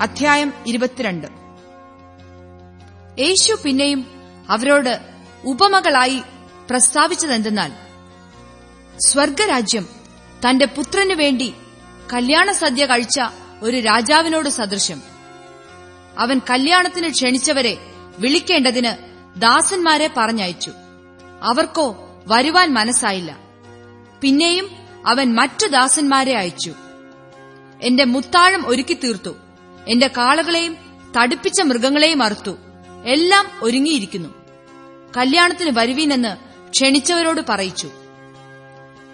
അധ്യായം ഇരുപത്തിരണ്ട്. യേശു പിന്നെയും അവരോട് ഉപമകളായി പ്രസ്താവിച്ചതെന്തെന്നാൽ സ്വർഗരാജ്യം തന്റെ പുത്രനു വേണ്ടി കല്യാണ സദ്യ കഴിച്ച ഒരു രാജാവിനോട് സദൃശ്യം. അവൻ കല്യാണത്തിന് ക്ഷണിച്ചവരെ വിളിക്കേണ്ടതിന് ദാസന്മാരെ പറഞ്ഞയച്ചു. അവർക്കോ വരുവാൻ മനസ്സായില്ല. പിന്നെയും അവൻ മറ്റു ദാസന്മാരെ അയച്ചു. എന്റെ മുത്താഴം ഒരുക്കി തീർത്തു എന്റെ കാളകളെയും തടിപ്പിച്ച മൃഗങ്ങളെയും അറുത്തു. എല്ലാം ഒരുങ്ങിയിരിക്കുന്നു. കല്യാണത്തിന് വരുവീനെന്ന് ക്ഷണിച്ചവരോട് പറയിച്ചു.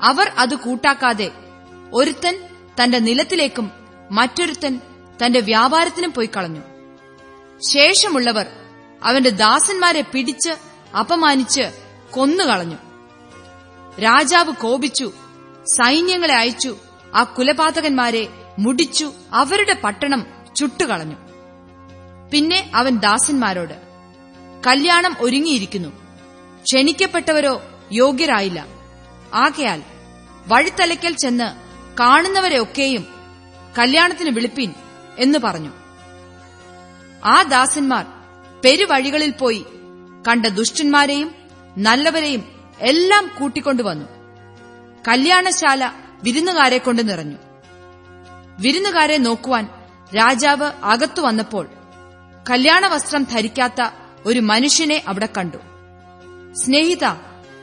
അവർ അത് കൂട്ടാക്കാതെ ഒരുത്തൻ തന്റെ നിലത്തിലേക്കും മറ്റൊരുത്തൻ തന്റെ വ്യാപാരത്തിനും പോയി കളഞ്ഞു. ശേഷമുള്ളവർ അവന്റെ ദാസന്മാരെ പിടിച്ച് അപമാനിച്ച് കൊന്നുകളഞ്ഞു. രാജാവ് കോപിച്ചു സൈന്യങ്ങളെ അയച്ചു ആ കുലപാതകന്മാരെ മുടിച്ചു അവരുടെ പട്ടണം ചുട്ടുകളഞ്ഞു. പിന്നെ അവൻ ദാസന്മാരോട് കല്യാണം ഒരുങ്ങിയിരിക്കുന്നു. ക്ഷണിക്കപ്പെട്ടവരോ യോഗ്യരായില്ല. ആകയാൽ വഴിത്തലയ്ക്കൽ ചെന്ന് കാണുന്നവരെയൊക്കെയും കല്യാണത്തിന് വിളിപ്പിൻ എന്ന് പറഞ്ഞു. ആ ദാസന്മാർ പെരുവഴികളിൽ പോയി കണ്ട ദുഷ്ടന്മാരെയും നല്ലവരെയും എല്ലാം കൂട്ടിക്കൊണ്ടുവന്നു. കല്യാണശാല വിരുന്നുകാരെ കൊണ്ട് നിറഞ്ഞു. വിരുന്നുകാരെ നോക്കുവാൻ രാജാവ് അകത്തു വന്നപ്പോൾ കല്യാണ വസ്ത്രം ധരിക്കാത്ത ഒരു മനുഷ്യനെ അവിടെ കണ്ടു. സ്നേഹിത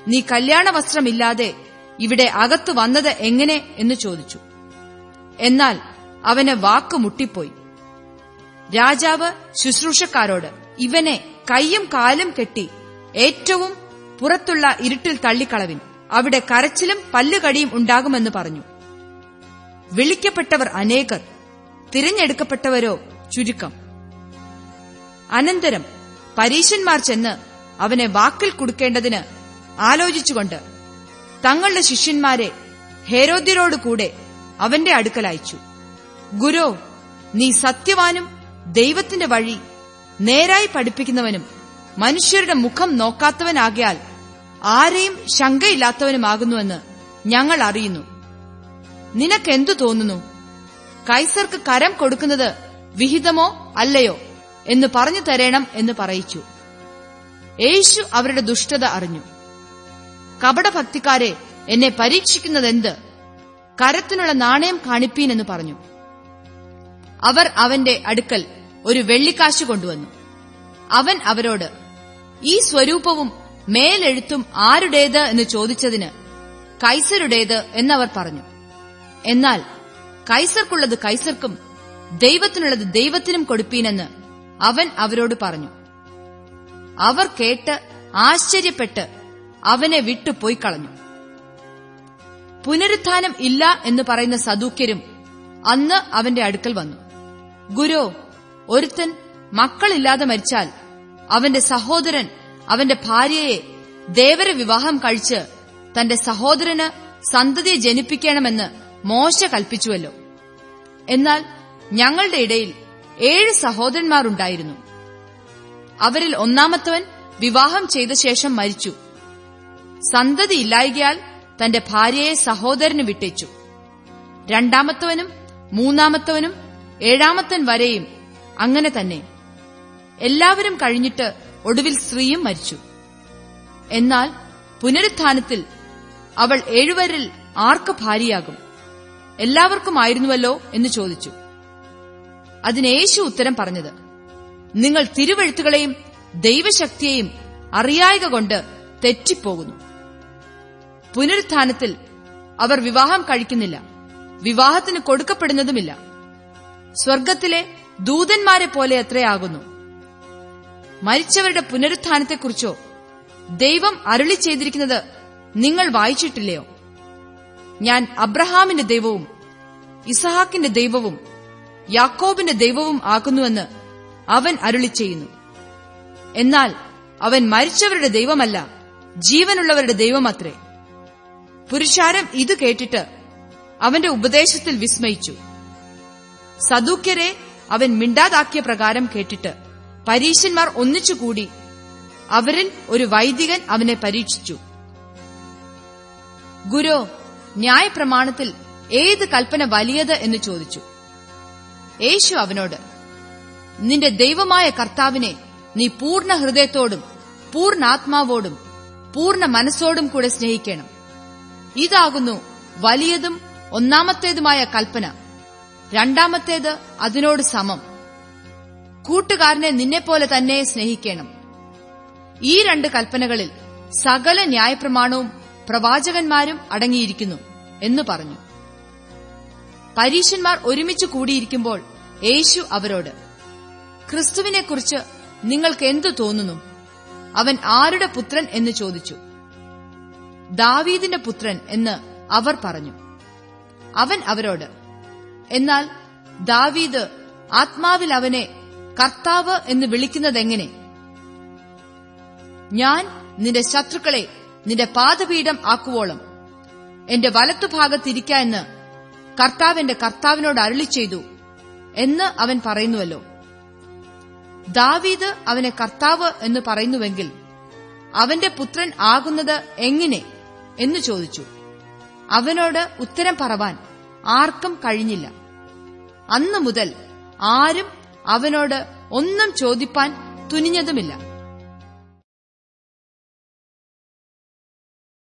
നീ കല്യാണ വസ്ത്രമില്ലാതെ ഇവിടെ അകത്തു വന്നത് എങ്ങനെ? എന്ന് ചോദിച്ചു. എന്നാൽ അവന് വാക്ക് മുട്ടിപ്പോയി. രാജാവ് ശുശ്രൂഷക്കാരോട് ഇവനെ കൈയും കാലും കെട്ടി ഏറ്റവും പുറത്തുള്ള ഇരുട്ടിൽ തള്ളിക്കളവിൻ. അവിടെ കരച്ചിലും പല്ലുകടിയും ഉണ്ടാകുമെന്ന് പറഞ്ഞു. വിളിക്കപ്പെട്ടവർ അനേകർ തിരഞ്ഞെടുക്കപ്പെട്ടവരോ? ചുരുക്കം. അനന്തരം പരീശന്മാർ ചെന്ന് അവനെ വാക്കിൽ കൊടുക്കേണ്ടതിന് ആലോചിച്ചുകൊണ്ട് തങ്ങളുടെ ശിഷ്യന്മാരെ ഹേരോദ്യരോടുകൂടെ അവന്റെ അടുക്കൽ അയച്ചു. ഗുരു നീ സത്യവാനും ദൈവത്തിന്റെ വഴി നേരായി പഠിപ്പിക്കുന്നവനും മനുഷ്യരുടെ മുഖം നോക്കാത്തവനാകിയാൽ ആരെയും ശങ്കയില്ലാത്തവനുമാകുന്നുവെന്ന് ഞങ്ങൾ അറിയുന്നു. നിനക്കെന്തു തോന്നുന്നു? കൈസർക്ക് കരം കൊടുക്കുന്നത് വിഹിതമോ അല്ലയോ എന്ന് പറഞ്ഞു തരേണം എന്ന് പറയിച്ചു. യേശു അവരുടെ ദുഷ്ടത അറിഞ്ഞു. കപടഭക്തിക്കാരെ എന്നെ പരീക്ഷിക്കുന്നതെന്ത്? കരത്തിനുള്ള നാണയം കാണിപ്പീനെന്ന് പറഞ്ഞു. അവർ അവന്റെ അടുക്കൽ ഒരു വെള്ളിക്കാശ് കൊണ്ടുവന്നു. അവൻ അവരോട് ഈ സ്വരൂപവും മേലെഴുത്തും ആരുടേത്? എന്ന് ചോദിച്ചതിന് കൈസരുടേത്? എന്നവർ പറഞ്ഞു. എന്നാൽ കൈസർക്കുള്ളത് കൈസർക്കും ദൈവത്തിനുള്ളത് ദൈവത്തിനും കൊടുപ്പീനെന്ന് അവൻ അവരോട് പറഞ്ഞു. അവർ കേട്ട് ആശ്ചര്യപ്പെട്ട് അവനെ വിട്ടുപോയി കളഞ്ഞു. പുനരുത്ഥാനം ഇല്ല എന്ന് പറയുന്ന സദൂക്യരും അന്ന് അവന്റെ അടുക്കൽ വന്നു. ഗുരു ഒരുത്തൻ മക്കളില്ലാതെ മരിച്ചാൽ അവന്റെ സഹോദരൻ അവന്റെ ഭാര്യയെ ദേവര വിവാഹം കഴിച്ച് തന്റെ സഹോദരന് സന്തതിയെ ജനിപ്പിക്കണമെന്ന് മോശ കൽപ്പിച്ചുവല്ലോ. എന്നാൽ ഞങ്ങളുടെ ഇടയിൽ ഏഴ് സഹോദരന്മാരുണ്ടായിരുന്നു. അവരിൽ ഒന്നാമത്തവൻ വിവാഹം ചെയ്ത ശേഷം മരിച്ചു. സന്തതി ഇല്ലായികയാൽ തന്റെ ഭാര്യയെ സഹോദരന് വിട്ടേച്ചു. രണ്ടാമത്തവനും മൂന്നാമത്തവനും ഏഴാമത്തൻ വരെയും അങ്ങനെ തന്നെ. എല്ലാവരും കഴിഞ്ഞിട്ട് ഒടുവിൽ സ്ത്രീയും മരിച്ചു. എന്നാൽ പുനരുത്ഥാനത്തിൽ അവൾ ഏഴുവരിൽ ആർക്ക് ഭാര്യയാകും? എല്ലാവർക്കുമായിരുന്നുവല്ലോ എന്ന് ചോദിച്ചു. അതിന് യേശു ഉത്തരം പറഞ്ഞത് നിങ്ങൾ തിരുവഴുത്തുകളെയും ദൈവശക്തിയെയും അറിയായക കൊണ്ട് തെറ്റിപ്പോകുന്നു. പുനരുത്ഥാനത്തിൽ അവർ വിവാഹം കഴിക്കുന്നില്ല വിവാഹത്തിന് കൊടുക്കപ്പെടുന്നതുമില്ല. സ്വർഗത്തിലെ ദൂതന്മാരെ പോലെ എത്രയാകുന്നു മരിച്ചവരുടെ പുനരുത്ഥാനത്തെക്കുറിച്ചോ ദൈവം അരുളി ചെയ്തിരിക്കുന്നത് നിങ്ങൾ വായിച്ചിട്ടില്ലയോ? ഞാൻ അബ്രഹാമിന്റെ ദൈവവും ഇസഹാക്കിന്റെ ദൈവവും യാക്കോബിന്റെ ദൈവവും ആക്കുന്നുവെന്ന് അവൻ അരുളി ചെയ്യുന്നു എന്നാൽ അവൻ മരിച്ചവരുടെ ദൈവമല്ല ജീവനുള്ളവരുടെ ദൈവമത്രേ. പുരുഷാരം ഇത് കേട്ടിട്ട് അവന്റെ ഉപദേശത്തിൽ വിസ്മയിച്ചു. സദൂക്യരെ അവൻ മിണ്ടാതാക്കിയ പ്രകാരം കേട്ടിട്ട് പരീശന്മാർ ഒന്നിച്ചുകൂടി അവരിൽ ഒരു വൈദികൻ അവനെ പരീക്ഷിച്ചു. ഗുരു ന്യായപ്രമാണത്തിൽ ഏത് കൽപ്പന വലിയത് എന്ന് ചോദിച്ചു. യേശു അവനോട് നിന്റെ ദൈവമായ കർത്താവിനെ നീ പൂർണ ഹൃദയത്തോടും പൂർണാത്മാവോടും പൂർണ മനസ്സോടും കൂടെ സ്നേഹിക്കണം. ഇതാകുന്നു വലിയതും ഒന്നാമത്തേതുമായ കൽപ്പന. രണ്ടാമത്തേത് അതിനോട് സമം. കൂട്ടുകാരനെ നിന്നെപ്പോലെ തന്നെ സ്നേഹിക്കണം. ഈ രണ്ട് കൽപ്പനകളിൽ സകല ന്യായപ്രമാണവും പ്രവാചകന്മാരും അടങ്ങിയിരിക്കുന്നു എന്ന് പറഞ്ഞു. പരീശന്മാർ ഒരുമിച്ച് കൂടിയിരിക്കുമ്പോൾ യേശു അവരോട് ക്രിസ്തുവിനെക്കുറിച്ച് നിങ്ങൾക്ക് എന്തു തോന്നുന്നു? അവൻ ആരുടെ പുത്രൻ? എന്ന് ചോദിച്ചു. ദാവീദിന്റെ പുത്രൻ എന്ന് അവർ പറഞ്ഞു. അവൻ അവരോട് എന്നാൽ ദാവീദ് ആത്മാവിൽ അവനെ കർത്താവ് എന്ന് വിളിക്കുന്നതെങ്ങനെ? ഞാൻ നിന്റെ ശത്രുക്കളെ നിന്റെ പാദപീഠം ആക്കുവോളം. എന്റെ വലത്തുഭാഗത്തിരിക്ക എന്ന് കർത്താവ് എന്റെ കർത്താവിനോട് അരുളി ചെയ്തു എന്ന് അവൻ പറയുന്നുവല്ലോ. ദാവീദ് അവനെ കർത്താവ് എന്ന് പറയുന്നുവെങ്കിൽ അവന്റെ പുത്രൻ ആകുന്നത് എങ്ങനെ എന്ന് ചോദിച്ചു. അവനോട് ഉത്തരം പറവാൻ ആർക്കും കഴിഞ്ഞില്ല. അന്നു മുതൽ ആരും അവനോട് ഒന്നും ചോദിപ്പാൻ തുനിഞ്ഞതുമില്ല.